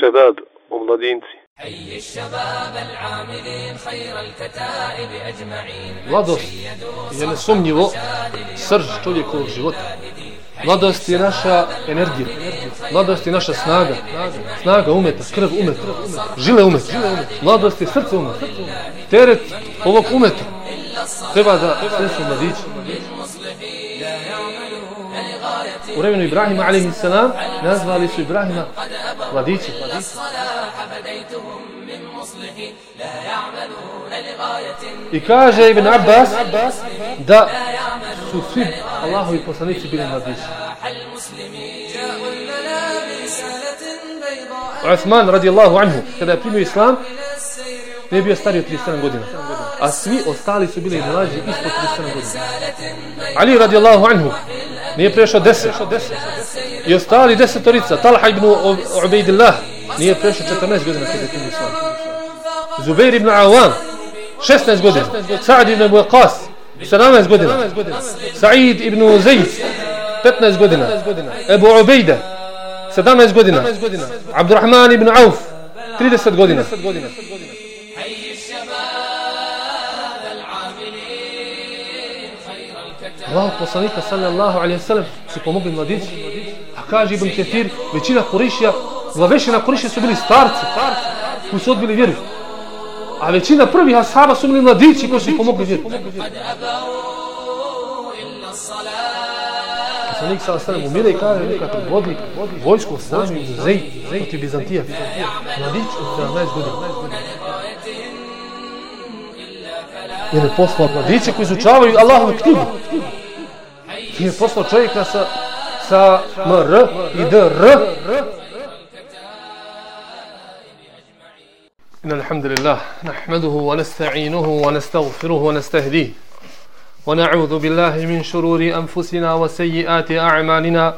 شباب وملادينتي حي الشباب العاملين خير الكتائب omladinci. Mladost je nesumnjivo srž čovjekovog života. Mladost je naša energija. Mladost je naša snaga. Snaga umeta, krv umeta, žile umeta. Mladost je srce umeta. Teret ovog umeta treba da svesu mladići. U vremenu Ibrahima alaihi salam nazvali su Ibrahima mladići. I kaže Ibn Abbas da su svi Allahovi poslanici bili mladići. Uthman radijallahu anhu kada je primio islam nije bio stariji od 37 godina a svi ostali su bili mlađi ispod 37 godina Ali radijallahu anhu nije prešao 10 i ostali desetorica. Talha ibn Ubejdillah. Nije prešao 14 godina kada je primio islam. Zubair ibn Awan, 16 godina. Sa'ad ibn Waqas. 17 godina. Sa'id ibn Zayd. 15 godina. Ebu Ubejda 17 godina. Abdurrahman ibn Auf. 30 godina. Allah poslanika sallallahu alaihi sallam su pomogli mladići. A kaže Ibn Ketir većina Kurišija glavešina Kurišija su bili starci koji su odbili vjeru. A većina prvih ashaba su bili mladići koji su pomogli vjeru. Poslanik sa ostanem umire i kaže neka vodi vojsko sami u Zej protiv Bizantija mladić od 17 godina. Jer je poslao mladiće koji izučavaju Allahovu knjigu. Je poslao čovjeka sa sa MR i DR إن الحمد لله نحمده ونستعينه ونستغفره ونستهديه ونعوذ بالله من شرور أنفسنا وسيئات أعمالنا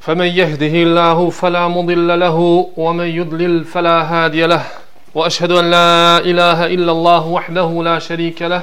فمن يهده الله فلا مضل له ومن يضلل فلا هادي له وأشهد أن لا إله إلا الله وحده لا شريك له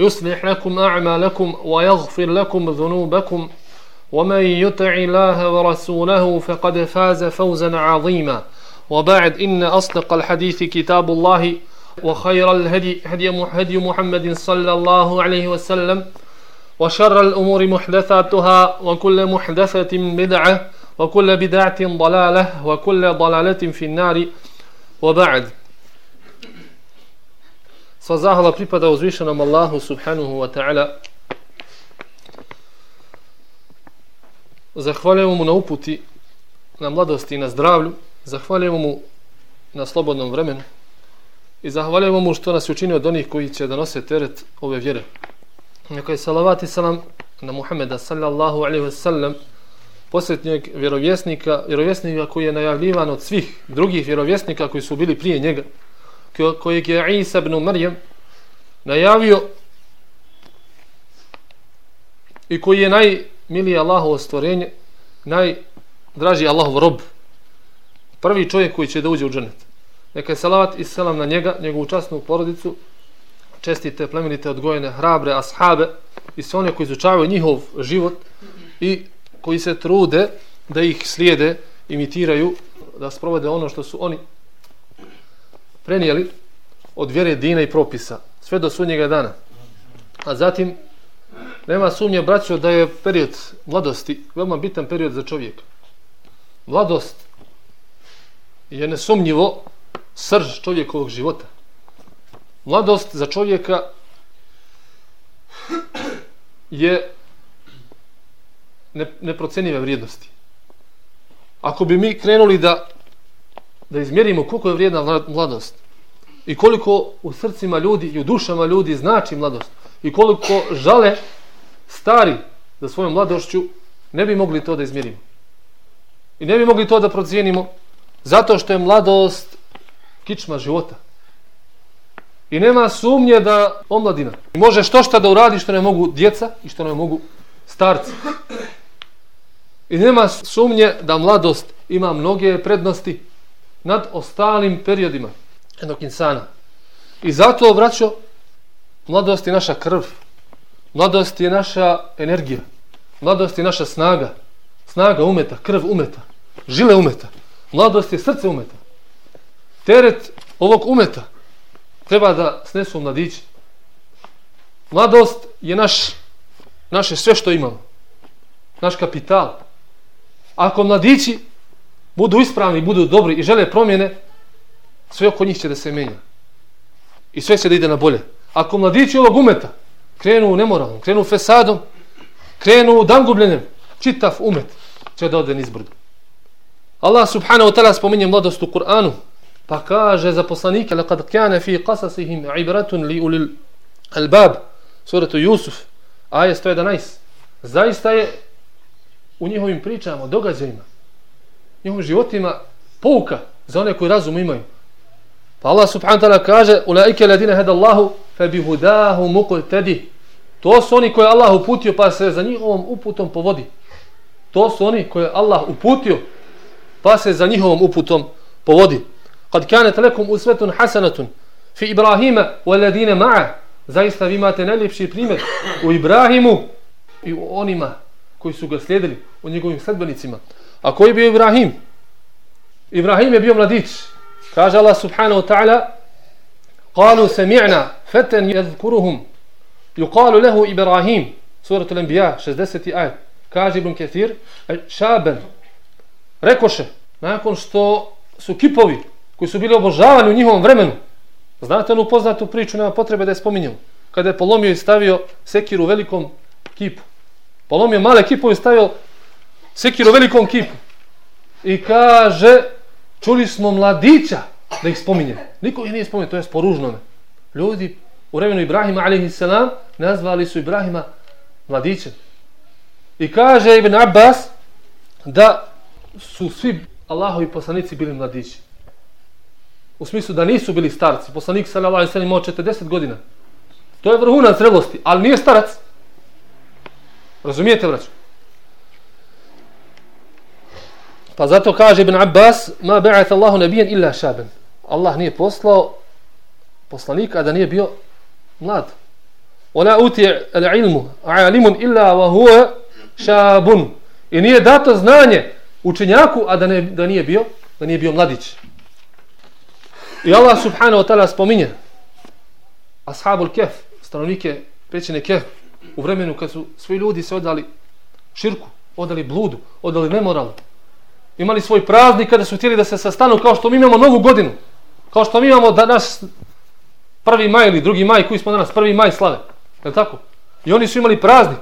يصلح لكم أعمالكم ويغفر لكم ذنوبكم ومن يطع الله ورسوله فقد فاز فوزا عظيما. وبعد إن أصدق الحديث كتاب الله وخير الهدي هدي محمد صلى الله عليه وسلم وشر الأمور محدثاتها وكل محدثة بدعة وكل بدعة ضلالة وكل ضلالة في النار. وبعد Sva zahvala pripada uzvišenom Allahu subhanahu wa ta'ala. Zahvaljujemo mu na uputi, na mladosti i na zdravlju. Zahvaljujemo mu na slobodnom vremenu. I zahvaljujemo mu što nas je učinio od onih koji će da nose teret ove vjere. Neka je salavat i salam na Muhammeda sallallahu alaihi wa sallam posljednjeg vjerovjesnika, vjerovjesnika koji je najavljivan od svih drugih vjerovjesnika koji su bili prije njega kojeg je Isa ibn Marijem najavio i koji je najmiliji Allahovo stvorenje, najdraži Allahov rob, prvi čovjek koji će da uđe u dženet. Neka je salavat i selam na njega, njegovu časnu porodicu, čestite, plemenite, odgojene, hrabre, ashabe i sve one koji izučavaju njihov život i koji se trude da ih slijede, imitiraju, da sprovode ono što su oni prenijeli od vjere dina i propisa sve do sunnjega dana. A zatim nema sumnje braćo da je period mladosti veoma bitan period za čovjeka. Mladost je nesumnjivo srž čovjekovog života. Mladost za čovjeka je neprocenive vrijednosti. Ako bi mi krenuli da da izmjerimo koliko je vrijedna mladost i koliko u srcima ljudi i u dušama ljudi znači mladost i koliko žale stari za svojom mladošću ne bi mogli to da izmjerimo i ne bi mogli to da procijenimo Zato što je mladost kičma života. I nema sumnje da omladina može što šta da uradi što ne mogu djeca i što ne mogu starci. I nema sumnje da mladost ima mnoge prednosti nad ostalim periodima jednog insana. I zato, braćo, mladost je naša krv, mladost je naša energija, mladost je naša snaga, snaga umeta, krv umeta, žile umeta, mladost je srce umeta. Teret ovog umeta treba da snesu mladići. Mladost je naš, naše sve što imamo, naš kapital. Ako mladići budu ispravni, budu dobri i žele promjene, sve oko njih će da se menja. I sve će da ide na bolje. Ako mladići ovog umeta krenu u nemoralnom, krenu u fesadom, krenu u dangubljenem, čitav umet će da ode nizbrdu. Allah subhanahu wa ta'ala spominje mladost u Kur'anu, pa kaže za poslanike, لَقَدْ كَانَ فِي قَسَسِهِمْ عِبْرَةٌ لِيُلِ الْبَابِ suratu Jusuf, aje 111. Zaista je u njihovim pričama, događajima, njihovim životima pouka za one koji razum imaju. Pa Allah subhanahu ta'ala kaže Ulaike ladine hada Allahu fe bihudahu mukul tedi To su oni koje Allah uputio pa se za njihovom uputom povodi. To su oni koje Allah uputio pa se za njihovom uputom povodi. Kad kanet lekum usvetun hasanatun fi Ibrahima wa ladine ma'a Zaista vi imate najljepši primjer u Ibrahimu i u onima koji su ga slijedili, u njegovim sledbenicima. A koji je bio Ibrahim? Ibrahim je bio mladić. Kaže Allah subhanahu wa ta'ala قالوا سمعنا فتى يذكرهم يقال له إبراهيم سورة الأنبياء 60 آية kaže Ibn Kathir šaben rekoše nakon što su kipovi koji su bili obožavani u njihovom vremenu znate onu poznatu priču nema potrebe da je spominjamo kada je polomio i stavio sekiru u velikom kipu polomio male kipove i stavio sekiru u velikom kipu i kaže čuli smo mladića da ih spominje. Niko ih nije spominje, to je sporužno. Ljudi u vremenu Ibrahima a.s. nazvali su Ibrahima mladićem. I kaže Ibn Abbas da su svi Allahovi poslanici bili mladići. U smislu da nisu bili starci. Poslanik sallallahu alejhi ve sellem imao 40 godina. To je vrhunac zrelosti, ali nije starac. Razumijete, braćo? Pa zato kaže Ibn Abbas, ma ba'at Allahu nabiyan illa šaben. Allah nije poslao poslanika da nije bio mlad. Ona uti al-ilmu alimun illa wa huwa shabun. I nije dato znanje učenjaku a da ne da nije bio da nije bio mladić. I Allah subhanahu wa ta'ala spominje ashabul kef, stanovnike pećine kef u vremenu kad su svi ljudi se odali širku, odali bludu, odali nemoralu imali svoj praznik kada su htjeli da se sastanu kao što mi imamo novu godinu. Kao što mi imamo danas prvi maj ili drugi maj koji smo danas, prvi maj slave. Je tako? I oni su imali praznik.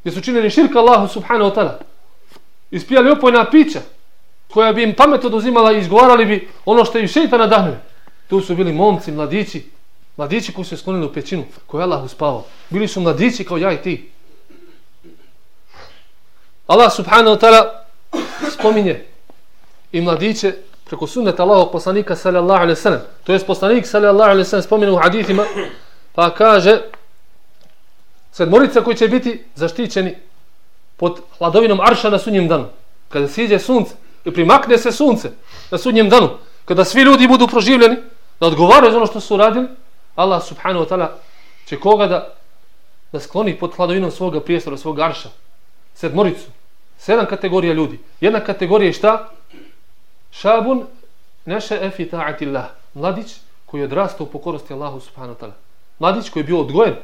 Gdje su činili širka Allahu subhanahu wa ta'ala. Ispijali opojna pića koja bi im pamet oduzimala i izgovarali bi ono što je šeitan nadahnuje. Tu su bili momci, mladići, mladići koji su se sklonili u pećinu, koju je Allah uspavao. Bili su mladići kao ja i ti. Allah subhanahu wa ta'ala spominje i mladiće preko sunneta Allahog poslanika sallallahu alaihi sallam. To je poslanik sallallahu alaihi sallam spominje u hadithima pa kaže sedmorica koji će biti zaštićeni pod hladovinom arša na sunnjem danu. Kada siđe sunce i primakne se sunce na sunnjem danu, kada svi ljudi budu proživljeni, da odgovaraju za ono što su radili, Allah subhanahu wa ta'ala će koga da, da skloni pod hladovinom svoga prijestora, svoga arša. Sedmoricu. Sedam kategorija ljudi. Jedna kategorija je šta? Šabun neše efi ta'atillah. Mladić koji je odrastao u pokornosti Allahu subhanahu wa ta'ala. Mladić koji je bio odgojen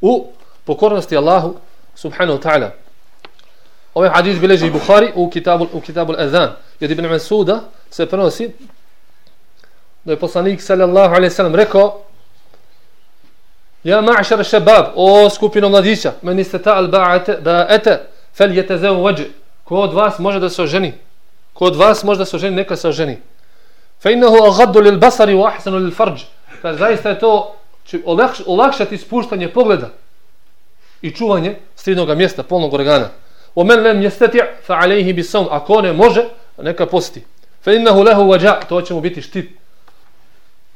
u pokornosti Allahu subhanahu wa ta'ala. Ovaj hadis bileži Bukhari u kitabu, u kitabu Azan. Jer Ibn Masuda se prenosi da je poslanik sallallahu alaihi sallam rekao Ja ma'šar šebab, o skupino mladića, meni ste ta'al ba'ate, ba'ate, fel jete zeo vađe. Ko od vas može da se oženi? Ko od vas može da se oženi, neka se oženi. Fe innehu agaddu lil basari u ahsanu lil farđ. Kaže, zaista je to će olakš, olakšati spuštanje pogleda i čuvanje stridnog mjesta, polnog organa. O men lem jesteti fa alejhi bi saum. Ako ne može, neka posti. Fe innehu lehu vađa, to će mu biti štit.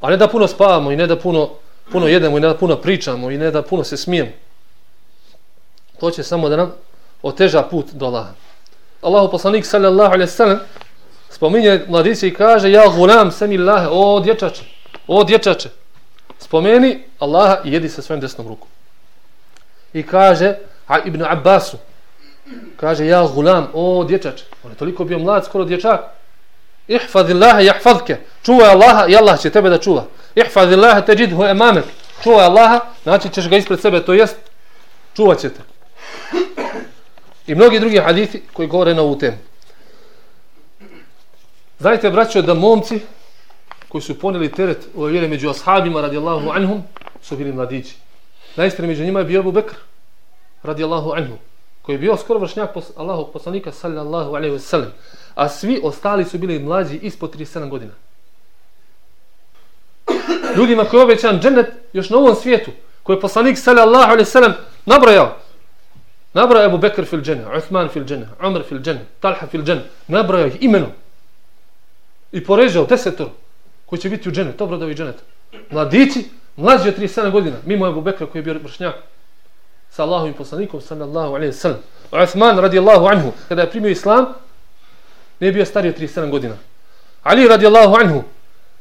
A ne da puno spavamo i ne da puno, puno jedemo i ne da puno pričamo i ne da puno se smijemo. To će samo da nam oteža put do Allaha. Allahu poslanik sallallahu alaihi sellem spominje mladića i kaže ja gulam sami Allah, o dječače, o dječače, spomeni Allaha i jedi sa svojim desnom rukom. I kaže a Ibn Abbasu, kaže ja gulam, o dječače, on je toliko bio mlad, skoro dječak, Ihfaz Allaha jahfadke, čuvaj Allaha i Allah će tebe da čuva. Ihfaz Allaha tajidhu amamak. čuvaj Allaha, znači ćeš ga ispred sebe, to jest, čuvaćete. I mnogi drugi hadithi koji govore na ovu temu. Znajte, braćo, da momci koji su poneli teret u vjere među ashabima radijallahu anhum su bili mladići. Najstre među njima je bio Abu Bekr radijallahu anhu koji je bio skoro vršnjak pos Allahog poslanika sallallahu alaihi wa sallam. A svi ostali su bili mlađi ispod 37 godina. Ljudima koji je obećan džennet još na ovom svijetu koji je poslanik sallallahu alaihi wa sallam nabrojao Nabrao Abu Bekr fil džene, Uthman fil džene, Umar fil džene, Talha fil džene. Nabrao ih imenom. I poređao desetor koji će biti u džene, to brodovi dženeta. Mladići, mlađi od 37 godina, mimo Abu Bekra koji je bio vršnjak sa Allahovim poslanikom, sallallahu alaihi sallam. Uthman radijallahu anhu, kada je primio islam, nije bio stario 37 godina. Ali radijallahu anhu,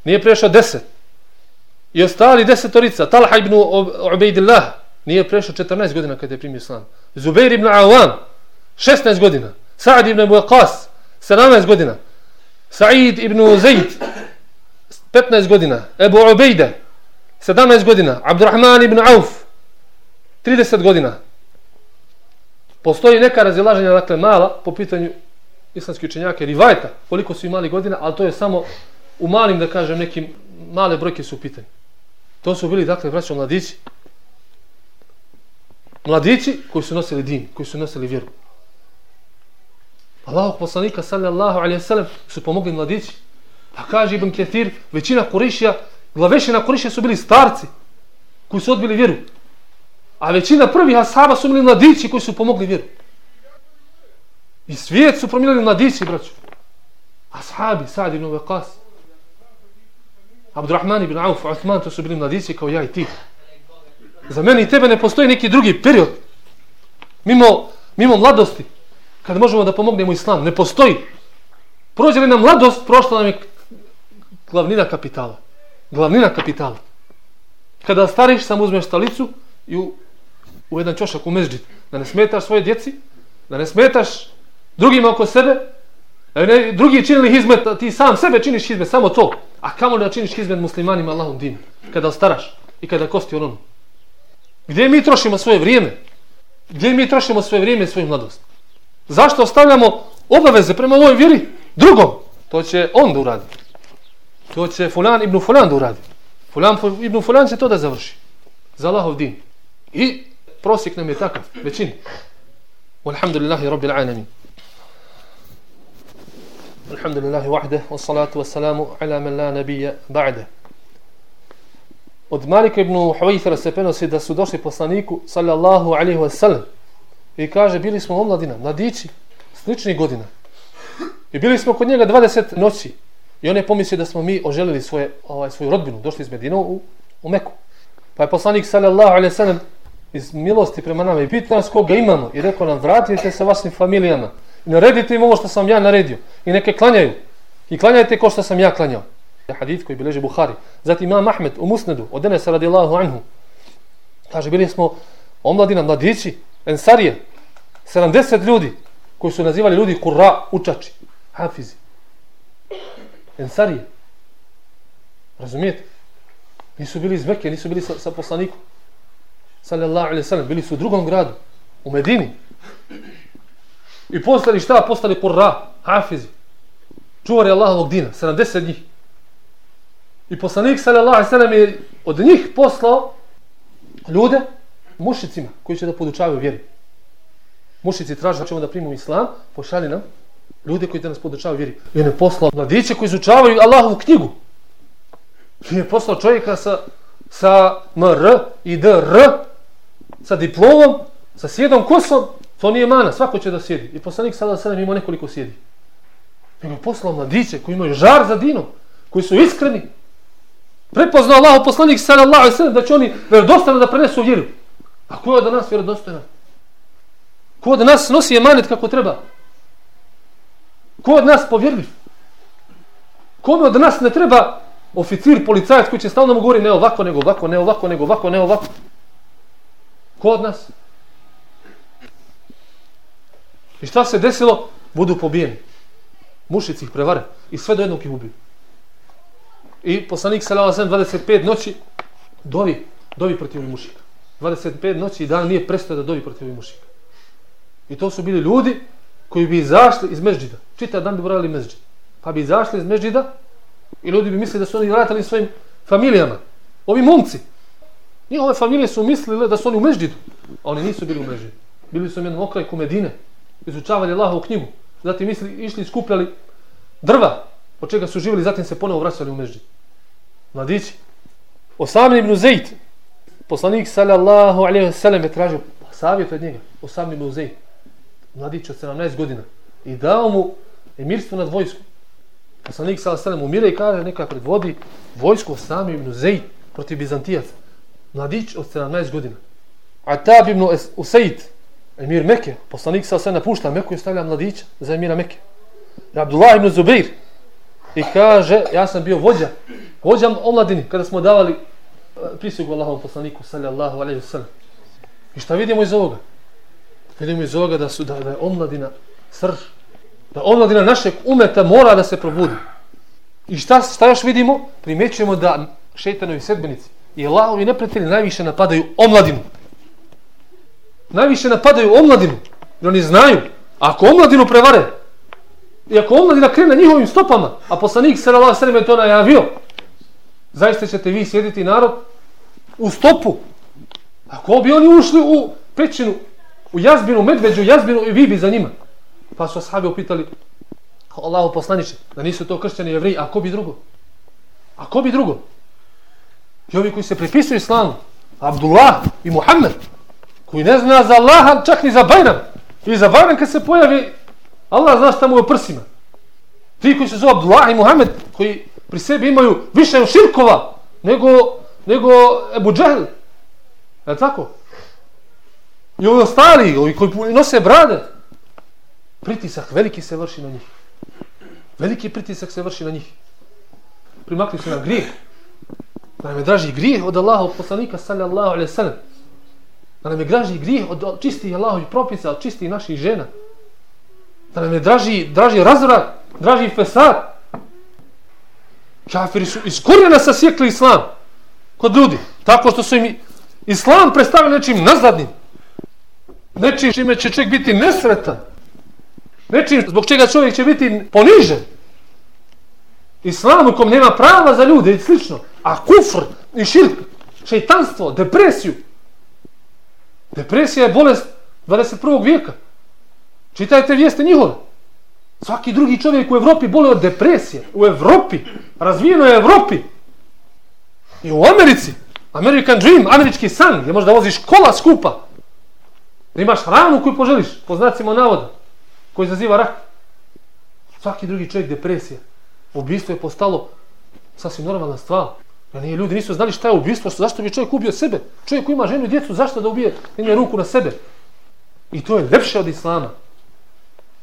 nije prešao 10. I ostali desetorica, Talha ibn Ubejdillah, nije prešao 14 godina kada je primio islam. Zubair ibn Awam, 16 godina. Sa'd ibn Waqas, 17 godina. Sa'id ibn Zaid, 15 godina. Ebu Ubejde, 17 godina. Abdurrahman ibn Auf, 30 godina. Postoji neka razilaženja, dakle mala, po pitanju islamske učenjake, rivajta, koliko su imali godina, ali to je samo u malim, da kažem, nekim male brojke su u pitanju. To su bili, dakle, braćo mladići, mladići koji su nosili din, koji su nosili vjeru. Allahu poslanika sallallahu alejhi ve sellem su pomogli mladići. A kaže Ibn Ketir, većina Kurešija, glavešina Kurešija su bili starci koji su odbili vjeru. A većina prvih ashaba su bili mladići koji su pomogli vjeru. I svijet su promijenili mladići, braću. Ashabi, Sa'd ibn Waqas, Abdurrahman ibn Auf, Uthman, to su bili mladići kao ja i ti. Za mene i tebe ne postoji neki drugi period. Mimo, mimo mladosti. Kad možemo da pomognemo islam. Ne postoji. Prođe li nam mladost, prošla nam je glavnina kapitala. Glavnina kapitala. Kada stariš, samo uzmeš stalicu i u, u jedan čošak u mezđit. Da ne smetaš svoje djeci, da ne smetaš drugima oko sebe, da ne, drugi činili hizmet, ti sam sebe činiš hizmet, samo to. A kamo da činiš hizmet muslimanima Allahom dinu? Kada staraš i kada kosti onom. Gdje mi trošimo svoje vrijeme? Gdje mi trošimo svoje vrijeme i svoju mladost? Zašto ostavljamo obaveze prema ovoj vjeri drugom? To će on da uradi. To će Fulan ibn Fulan da uradi. Fulan ibn Fulan će to da završi. Za Allahov din. I prosjek nam je takav, većini. Walhamdulillahi rabbil alamin. Alhamdulillahi wahde, wa salatu wa salamu ala man la nabija ba'de. Od Malika ibn Huwaithara se prenosi da su došli poslaniku sallallahu alaihi wa sallam i kaže bili smo omladina, mladići, slični godina. I bili smo kod njega 20 noći. I on je pomislio da smo mi oželili svoje, ovaj, svoju rodbinu, došli iz Medina u, u Meku. Pa je poslanik sallallahu alaihi wa sallam iz milosti prema nama i pita nas koga imamo i rekao nam vratite se vašim familijama i naredite im ovo što sam ja naredio i neke klanjaju i klanjajte ko što sam ja klanjao hadith koji bileže Buhari. Zatim imam Ahmed u Musnedu od Enesa radijallahu anhu. Kaže, bili smo omladina, mladići, ensarije, 70 ljudi koji su nazivali ljudi kurra, učači, hafizi. Ensarije. Razumijete? Nisu bili iz Mekke, nisu bili sa, sa poslanikom. Sallallahu alaihi sallam. Bili su u drugom gradu, u Medini. I postali šta? Postali kurra, hafizi. Čuvari Allahovog dina, 70 njih. I poslanik sallallahu alejhi ve sellem je od njih poslao ljude mušicima koji će da podučavaju vjeri. Mušici traže da ćemo da primimo islam, pošalje nam ljude koji da nas podučavaju vjeri. I on je poslao mladiće koji izučavaju Allahovu knjigu. I je poslao čovjeka sa, sa MR i DR, sa diplomom, sa sjedom kosom, to nije mana, svako će da sjedi. I poslanik sallallahu alejhi ve ima nekoliko sjedi. nego je poslao mladiće koji imaju žar za dinom, koji su iskreni. Prepoznao Allah, poslanik sallallahu alaihi sallam, da će oni vjerodostojno da prenesu vjeru. A ko je od nas vjerodostojan? Ko od nas nosi emanet kako treba? Ko od nas povjerljiv? Kome od nas ne treba oficir, policajac koji će stalno mu govori ne ovako, nego ovako, ne ovako, nego ovako, ne ovako? Ko od nas? I šta se desilo? Budu pobijeni. Mušici ih prevare. I sve do jednog ih ubiju. I poslanik salala 25 noći dovi, dovi protiv ovih mušika. 25 noći i dan nije prestao da dovi protiv ovih mušika. I to su bili ljudi koji bi izašli iz mežđida. Čitav dan bi brali mežđid. Pa bi izašli iz mežđida i ljudi bi mislili da su oni vratili svojim familijama. Ovi momci. Njihove familije su mislile da su oni u mežđidu. A oni nisu bili u mežđidu. Bili su u jednom okrajku Medine. Izučavali Allahovu knjigu. Zatim misli, išli i skupljali drva od čega su živjeli, zatim se ponovo vraćali u mežđid. Mladići. Osam ibn Zaid, poslanik sallallahu alaihi wa sallam je tražio pa savjet od njega. Osam ibn Zaid, mladić od 17 godina. I dao mu emirstvo nad vojskom. Poslanik sallallahu alaihi wa sellem umire i kaže neka predvodi vojsku Osam ibn Zaid protiv Bizantijaca. Mladić od 17 godina. Atab ibn Usaid, emir Mekke, poslanik sallallahu alaihi wa sallam napušta Meku i stavlja mladića za emira Mekke. Abdullah ibn Zubair, I kaže, ja sam bio vođa, vođa omladini, kada smo davali eh, e, prisugu Allahovom poslaniku, sallallahu alaihi wa sallam. I šta vidimo iz ovoga? Vidimo iz ovoga da, su, da, da je omladina srž, da omladina našeg umeta mora da se probudi. I šta, šta još vidimo? Primjećujemo da šeitanovi sedbenici i Allahovi neprijatelji najviše napadaju omladinu. Najviše napadaju omladinu. Jer oni znaju, ako omladinu prevare, I ako omladina krene njihovim stopama, a poslanik se Allah sreme to najavio, zaista ćete vi sjediti narod u stopu. Ako bi oni ušli u pećinu, u jazbinu, medveđu, jazbinu i vi bi za njima. Pa su ashabi upitali, Allahu poslaniče, da nisu to kršćani jevreji, a ko bi drugo? A ko bi drugo? I ovi koji se pripisuju islamu, Abdullah i Muhammed, koji ne zna za Allaha, čak ni za Bajram. I za Bajram kad se pojavi Allah zna šta mu je u prsima. Ti koji se zove Abdullah i Muhammed, koji pri sebi imaju više širkova nego, nego Ebu Džehl. Je tako? I ovi ostali, ovi koji nose brade, pritisak veliki se vrši na njih. Veliki pritisak se vrši na njih. Primakli su na grijeh. Da nam je draži grijeh od Allaha, od poslanika, sallallahu alaihi sallam. Da nam je draži grijeh od čistih Allahovih propisa, od čistih naših žena da nam je draži, draži razvrat, draži fesad. Kafiri su iz korijena sasjekli islam kod ljudi, tako što su im islam predstavili nečim nazadnim. Nečim čime će čovjek biti nesretan. Nečim zbog čega čovjek će biti ponižen. Islam u kom nema prava za ljude i slično. A kufr i širk, šeitanstvo, depresiju. Depresija je bolest 21. vijeka. Čitajte vijeste njihove. Svaki drugi čovjek u Evropi boli od depresije. U Evropi. Razvijenoj Evropi. I u Americi. American Dream, američki san, gdje možda voziš kola skupa. Da imaš hranu koju poželiš, po znacima navoda, koji izaziva rak. Svaki drugi čovjek depresija. Ubistvo je postalo sasvim normalna stvar. Ja nije, ljudi nisu znali šta je ubistvo, što, zašto bi čovjek ubio sebe. Čovjek koji ima ženu i djecu, zašto da ubije jedne ruku na sebe? I to je lepše od islama.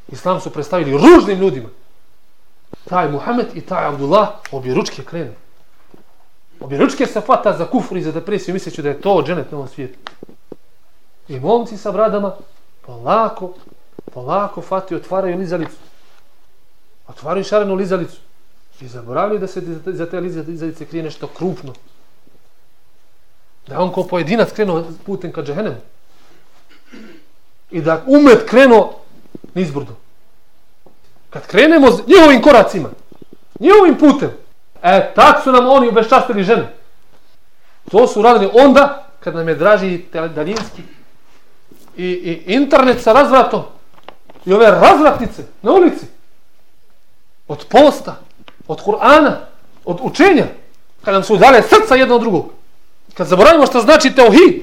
Islam su predstavili ružnim ljudima. Taj Muhammed i taj Abdullah obje ručke krenu. Obje ručke se fata za kufur i za depresiju, misleći da je to dženet na ovom svijetu. I momci sa bradama polako, polako fati otvaraju lizalicu. Otvaraju šarenu lizalicu. I zaboravljaju da se za te lizalice krije nešto krupno. Da on ko pojedinac krenuo putem ka džehennemu. I da umet krenuo nizbrdo. Kad krenemo s njihovim koracima, njihovim putem, e, tak su nam oni ubeščastili žene. To su radili onda, kad nam je draži daljinski i, i internet sa razvratom i ove razvratnice na ulici. Od posta, od Kur'ana, od učenja, kad nam su dale srca jedno od drugog. Kad zaboravimo što znači teohid,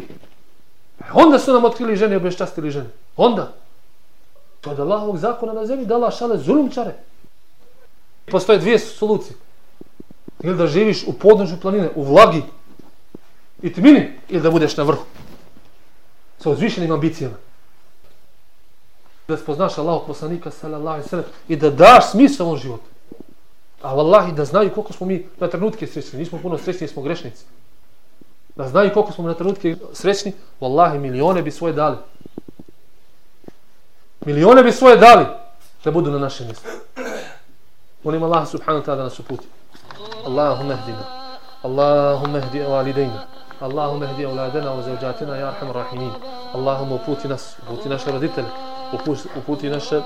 e, onda su nam otkrili žene i obeščastili žene. Onda. To Allahovog zakona na zemlji da Allah šale zulumčare. Postoje dvije solucije. Ili da živiš u podnožju planine, u vlagi i tmini, ili da budeš na vrhu. Sa uzvišenim ambicijama. Da spoznaš Allahog poslanika sallallahu alaihi sallam i da daš smisao ovom životu. A vallahi da znaju koliko smo mi na trenutke srećni. Nismo puno srećni, smo grešnici. Da znaju koliko smo na trenutke srećni, vallahi milione bi svoje dali. Milione bi svoje dali da budu na našem mjestu. Molim Allah subhanahu wa ta'ala da nas uputi. Allahumma hdina. Allahumma hdi walidayna. Allahumma hdi auladana wa zawjatina ya arham rahimin. Allahumma uputi nas, uputi naše roditelje, uputi naše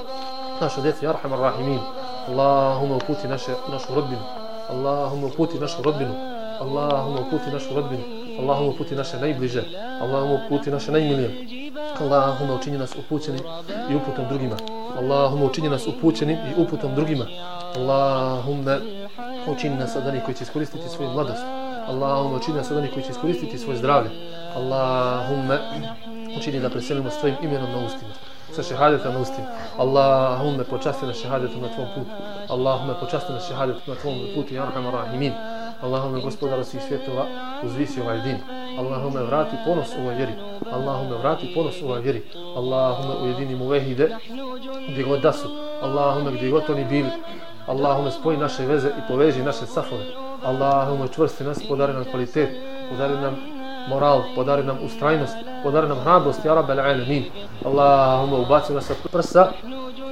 naše djece ya arham rahimin. Allahumma uputi naše našu rodbinu. Allahumma uputi našu rodbinu. Allahumma uputi našu rodbinu. Allahumma uputi naše najbliže. Allahumma uputi naše najmilije. Allahumma učini nas upućeni i uputom drugima. Allahumma učini nas upućeni i uputom drugima. Allahumma učini nas od onih koji će iskoristiti svoju mladost. Allahumma učini nas od onih koji će iskoristiti svoje zdravlje. Allahumma učini da preselimo s tvojim imenom na ustima. Sa šehadetom na ustima. Allahumma počasti na šehadetom na tvom putu. Allahumma počasti na šehadetom na tvom putu. Ja rahman rahimin. Allahume gospodara svih svjetova uzvisi ovaj din. Allahume vrati ponos u ovoj vjeri. Allahume vrati ponos u ovoj vjeri. Allahumma ujedini mu vehide gdje god da su. Allahume gdje god oni bili. Allahume spoji naše veze i poveži naše safove. Allahume čvrsti nas, podari nam kvalitet, podari nam moral, podari nam ustrajnost, podari nam hrabrost, ja rabbel alamin. Allahume ubaci nas sa prsa,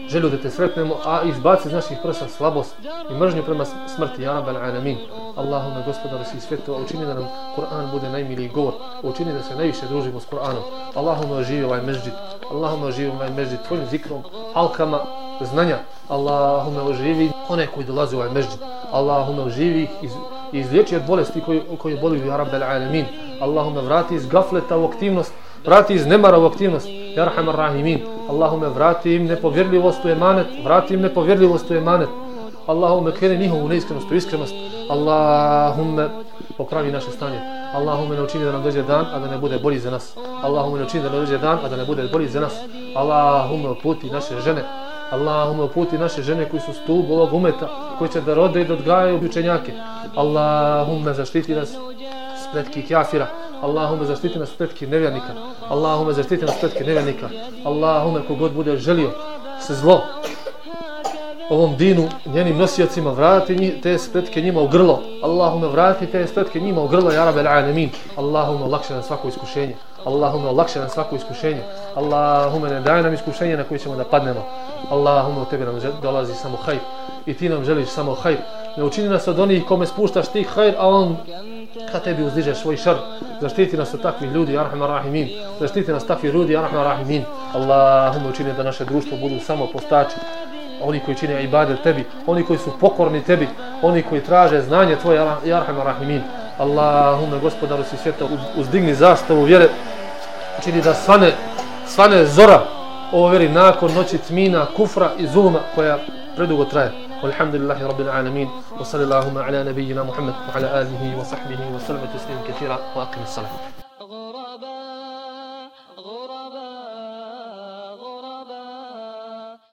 želju da te sretnemo, a izbaci iz naših prsa slabost i mržnju prema smrti, ja rabbel alamin. Allahumma gospodar si sveto, učini da nam Kur'an bude najmiliji govor, učini da se najviše družimo s Kur'anom. Allahumma oživi ovaj mežđit, Allahumma oživi ovaj mežđit tvojim zikrom, halkama, znanja. Allahume oživi one koji dolaze u ovaj mežđid. Allahume oživi iz, izliječi od bolesti koji, koji boli u Arabbel Alamin. Allahume vrati iz gafleta u aktivnost, vrati iz nemara u aktivnost. Jarhamar Rahimin. Allahume vrati im nepovjerljivost u emanet, vrati im nepovjerljivost u emanet. Allahume kreni njihovu neiskrenost u iskrenost. Allahume popravi naše stanje. Allahume ne učini da nam dođe dan, a da ne bude bolji za nas. Allahume ne učini da nam dođe dan, a da ne bude bolji za nas. Allahume puti naše žene, Allahume uputi naše žene koji su stup ovog umeta, koji će da rode i da odgajaju učenjake. Allahume zaštiti nas spretki kafira. Allahume zaštiti nas spretki nevjernika. Allahume zaštiti nas spretki nevjernika. Allahume kogod bude želio se zlo ovom dinu, njenim nosiocima, vrati njih, te spletke njima u grlo. Allahume vrati te spletke njima u grlo, ja rabel alamin. Allahume lakše na svako iskušenje. Allahume lakše na svako iskušenje. Allahume ne daj nam iskušenje na koje ćemo da padnemo. Allahume u tebi nam dolazi samo hajr. I ti nam želiš samo hajr. Ne učini nas od onih kome spuštaš ti hajr, a on ka tebi uzdiže svoj šar. Zaštiti nas od takvih ljudi, arhamar rahimin. Zaštiti nas takvi ljudi, arhamar rahimin. Allahumma učini da naše društvo budu samo postači oni koji čine ibadet tebi, oni koji su pokorni tebi, oni koji traže znanje tvoje, Arhamar rahimin. Allahumma gospodaru si svijeta, uzdigni zastavu vjere, čini da svane, svane zora ovo veri nakon noći tmina, kufra i zuluma koja predugo traje. والحمد لله رب العالمين وصلى اللهم على نبينا محمد وعلى آله وصحبه وسلم تسليما كثيرا وأقم الصلاة.